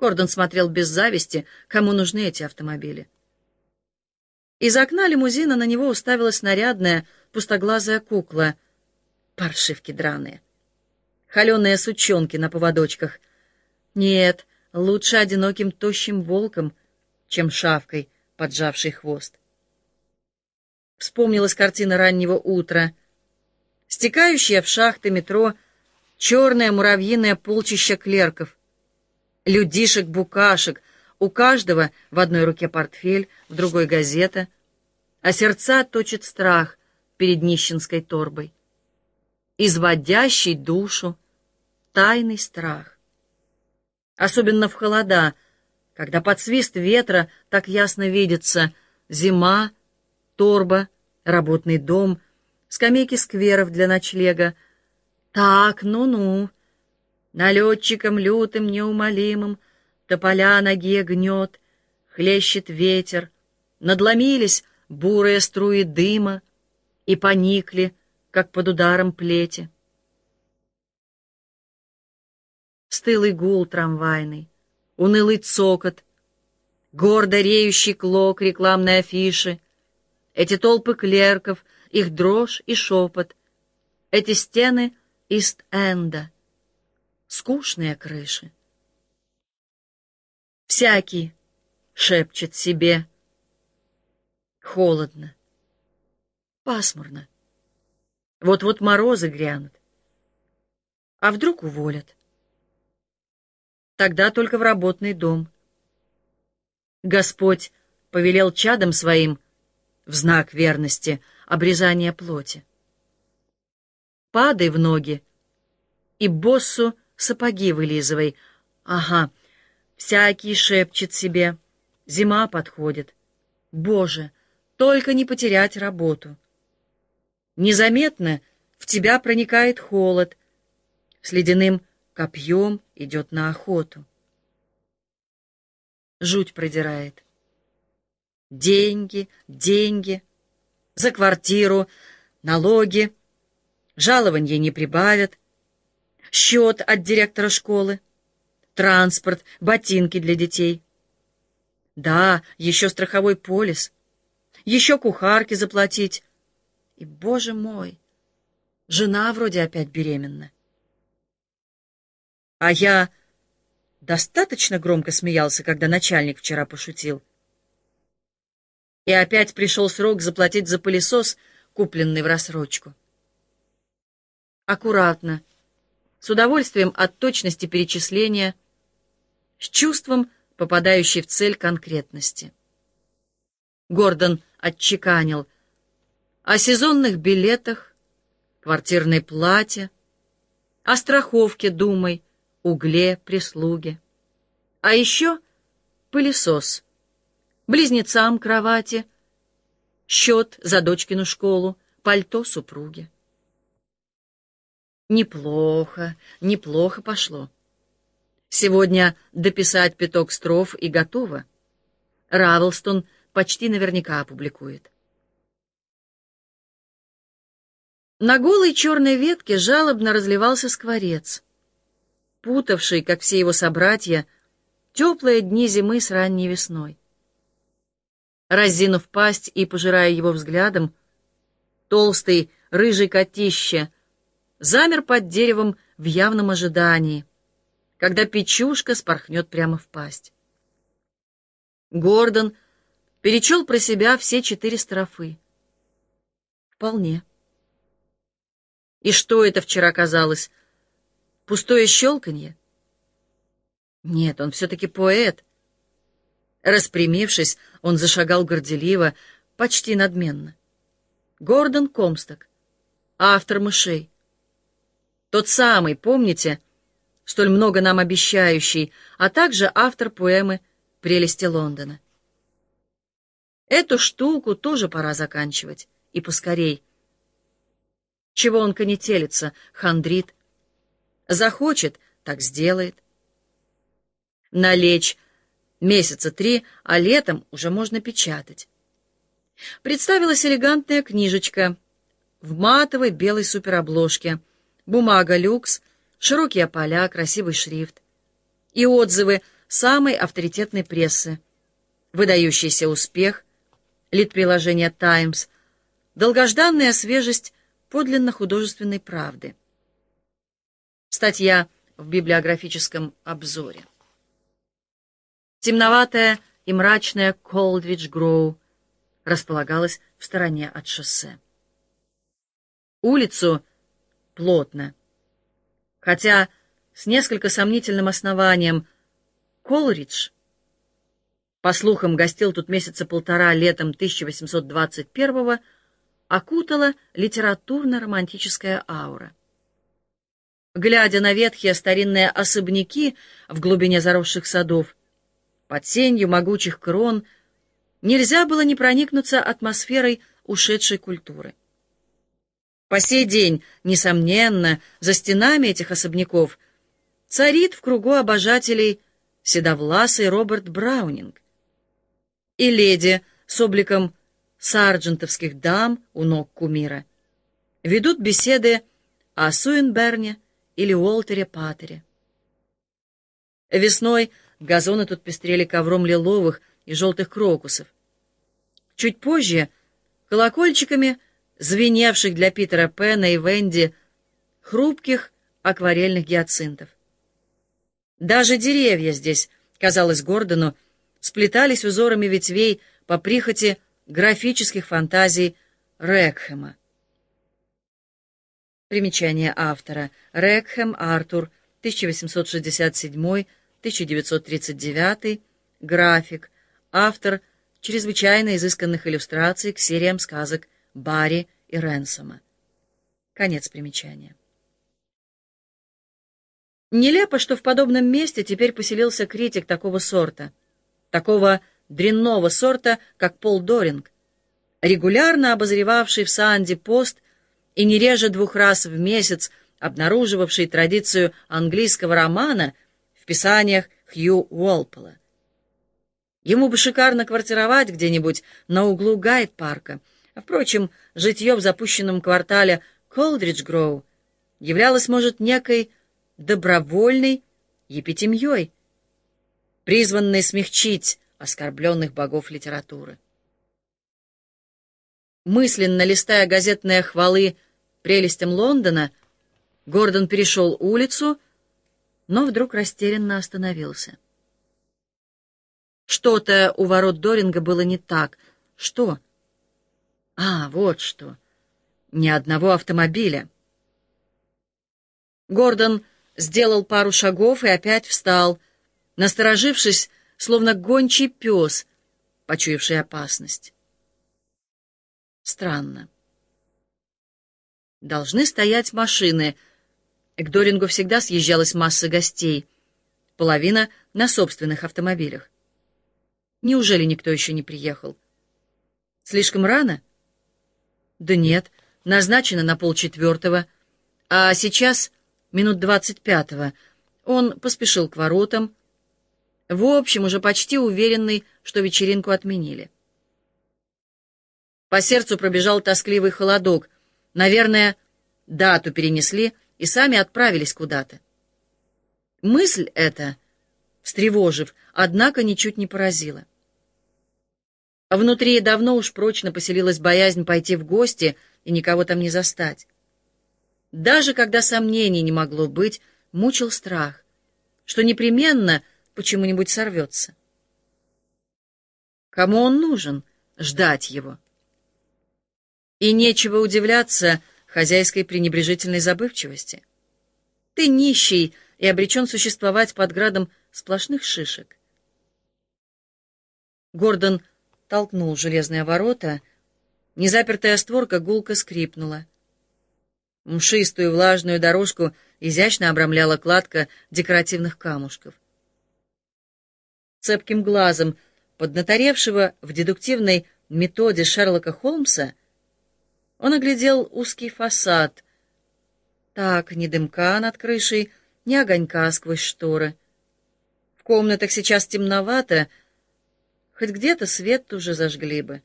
Гордон смотрел без зависти, кому нужны эти автомобили. Из окна лимузина на него уставилась нарядная, пустоглазая кукла. Паршивки драные. Холеные сучонки на поводочках. Нет, лучше одиноким тощим волком, чем шавкой, поджавший хвост. Вспомнилась картина раннего утра. Стекающая в шахты метро черное муравьиное полчища клерков. Людишек-букашек, у каждого в одной руке портфель, в другой газета, а сердца точит страх перед нищенской торбой. Изводящий душу, тайный страх. Особенно в холода, когда под свист ветра так ясно видится зима, торба, работный дом, скамейки скверов для ночлега. Так, ну-ну, налетчиком лютым, неумолимым, тополя ноге гнет, хлещет ветер, надломились бурые струи дыма и поникли, как под ударом плети. Стылый гул трамвайный, унылый цокот, гордо реющий клок рекламной афиши, эти толпы клерков, их дрожь и шепот, эти стены Ист-Энда, скучные крыши. Всякий шепчет себе. Холодно, пасмурно. Вот-вот морозы грянут. А вдруг уволят? Тогда только в работный дом. Господь повелел чадам своим в знак верности обрезания плоти. Падай в ноги и боссу сапоги вылизывай. Ага, всякий шепчет себе. Зима подходит. Боже, только не потерять работу. Незаметно в тебя проникает холод. С ледяным копьем идет на охоту. Жуть продирает. Деньги, деньги. За квартиру, налоги. Жалованье не прибавят. Счет от директора школы. Транспорт, ботинки для детей. Да, еще страховой полис. Еще кухарке заплатить. И, боже мой, жена вроде опять беременна. А я достаточно громко смеялся, когда начальник вчера пошутил. И опять пришел срок заплатить за пылесос, купленный в рассрочку. Аккуратно, с удовольствием от точности перечисления, с чувством, попадающей в цель конкретности. Гордон отчеканил — о сезонных билетах, квартирной плате, о страховке, думай, угле, прислуге. А еще пылесос, близнецам кровати, счет за дочкину школу, пальто супруги. Неплохо, неплохо пошло. Сегодня дописать пяток строф и готово. Равелстон почти наверняка опубликует. На голой черной ветке жалобно разливался скворец, путавший, как все его собратья, теплые дни зимы с ранней весной. Разинув пасть и пожирая его взглядом, толстый рыжий котище замер под деревом в явном ожидании, когда печушка спорхнет прямо в пасть. Гордон перечел про себя все четыре строфы. Вполне. И что это вчера казалось? Пустое щелканье? Нет, он все-таки поэт. Распрямившись, он зашагал горделиво, почти надменно. Гордон Комсток, автор «Мышей». Тот самый, помните, столь много нам обещающий, а также автор поэмы «Прелести Лондона». Эту штуку тоже пора заканчивать, и поскорей — чего он конетелится, хандрит? Захочет, так сделает. Налечь месяца три, а летом уже можно печатать. Представилась элегантная книжечка в матовой белой суперобложке, бумага люкс, широкие поля, красивый шрифт и отзывы самой авторитетной прессы, выдающийся успех, лид-приложение «Таймс», долгожданная свежесть подлинно художественной правды. Статья в библиографическом обзоре. Темноватая и мрачная Колдридж-Гроу располагалась в стороне от шоссе. Улицу плотно, хотя с несколько сомнительным основанием Колридж, по слухам, гостил тут месяца полтора летом 1821-го, окутала литературно-романтическая аура. Глядя на ветхие старинные особняки в глубине заросших садов, под сенью могучих крон, нельзя было не проникнуться атмосферой ушедшей культуры. По сей день, несомненно, за стенами этих особняков царит в кругу обожателей седовласый Роберт Браунинг и леди с обликом сарджентовских дам у ног кумира ведут беседы о Суинберне или Уолтере Паттере. Весной газоны тут пестрели ковром лиловых и желтых крокусов. Чуть позже — колокольчиками — звеневших для Питера Пэна и Венди хрупких акварельных гиацинтов. Даже деревья здесь, казалось Гордону, сплетались узорами ветвей по прихоти графических фантазий Рекхема. Примечание автора. Рекхем Артур, 1867-1939, график, автор чрезвычайно изысканных иллюстраций к сериям сказок Барри и Ренсома. Конец примечания. Нелепо, что в подобном месте теперь поселился критик такого сорта, такого дрянного сорта, как Пол Доринг, регулярно обозревавший в Санди пост и не реже двух раз в месяц обнаруживавший традицию английского романа в писаниях Хью Уолпола. Ему бы шикарно квартировать где-нибудь на углу Гайд-парка — впрочем, житье в запущенном квартале Колдридж-Гроу являлось, может, некой добровольной епитемьей, призванной смягчить оскорбленных богов литературы. Мысленно листая газетные хвалы прелестям Лондона, Гордон перешел улицу, но вдруг растерянно остановился. Что-то у ворот Доринга было не так. Что? — а, вот что. Ни одного автомобиля. Гордон сделал пару шагов и опять встал, насторожившись, словно гончий пес, почуявший опасность. Странно. Должны стоять машины. К Дорингу всегда съезжалась масса гостей, половина на собственных автомобилях. Неужели никто еще не приехал? Слишком рано? — да нет, назначено на полчетвертого, а сейчас минут двадцать пятого. Он поспешил к воротам, в общем, уже почти уверенный, что вечеринку отменили. По сердцу пробежал тоскливый холодок. Наверное, дату перенесли и сами отправились куда-то. Мысль эта, встревожив, однако ничуть не поразила. Внутри давно уж прочно поселилась боязнь пойти в гости и никого там не застать. Даже когда сомнений не могло быть, мучил страх, что непременно почему-нибудь сорвется. Кому он нужен? Ждать его. И нечего удивляться хозяйской пренебрежительной забывчивости. Ты нищий и обречен существовать под градом сплошных шишек. Гордон толкнул железные ворота, незапертая створка гулко скрипнула. Мшистую влажную дорожку изящно обрамляла кладка декоративных камушков. Цепким глазом поднаторевшего в дедуктивной методе Шерлока Холмса он оглядел узкий фасад. Так, ни дымка над крышей, ни огонька сквозь шторы. В комнатах сейчас темновато, Хоть где-то свет уже зажгли бы.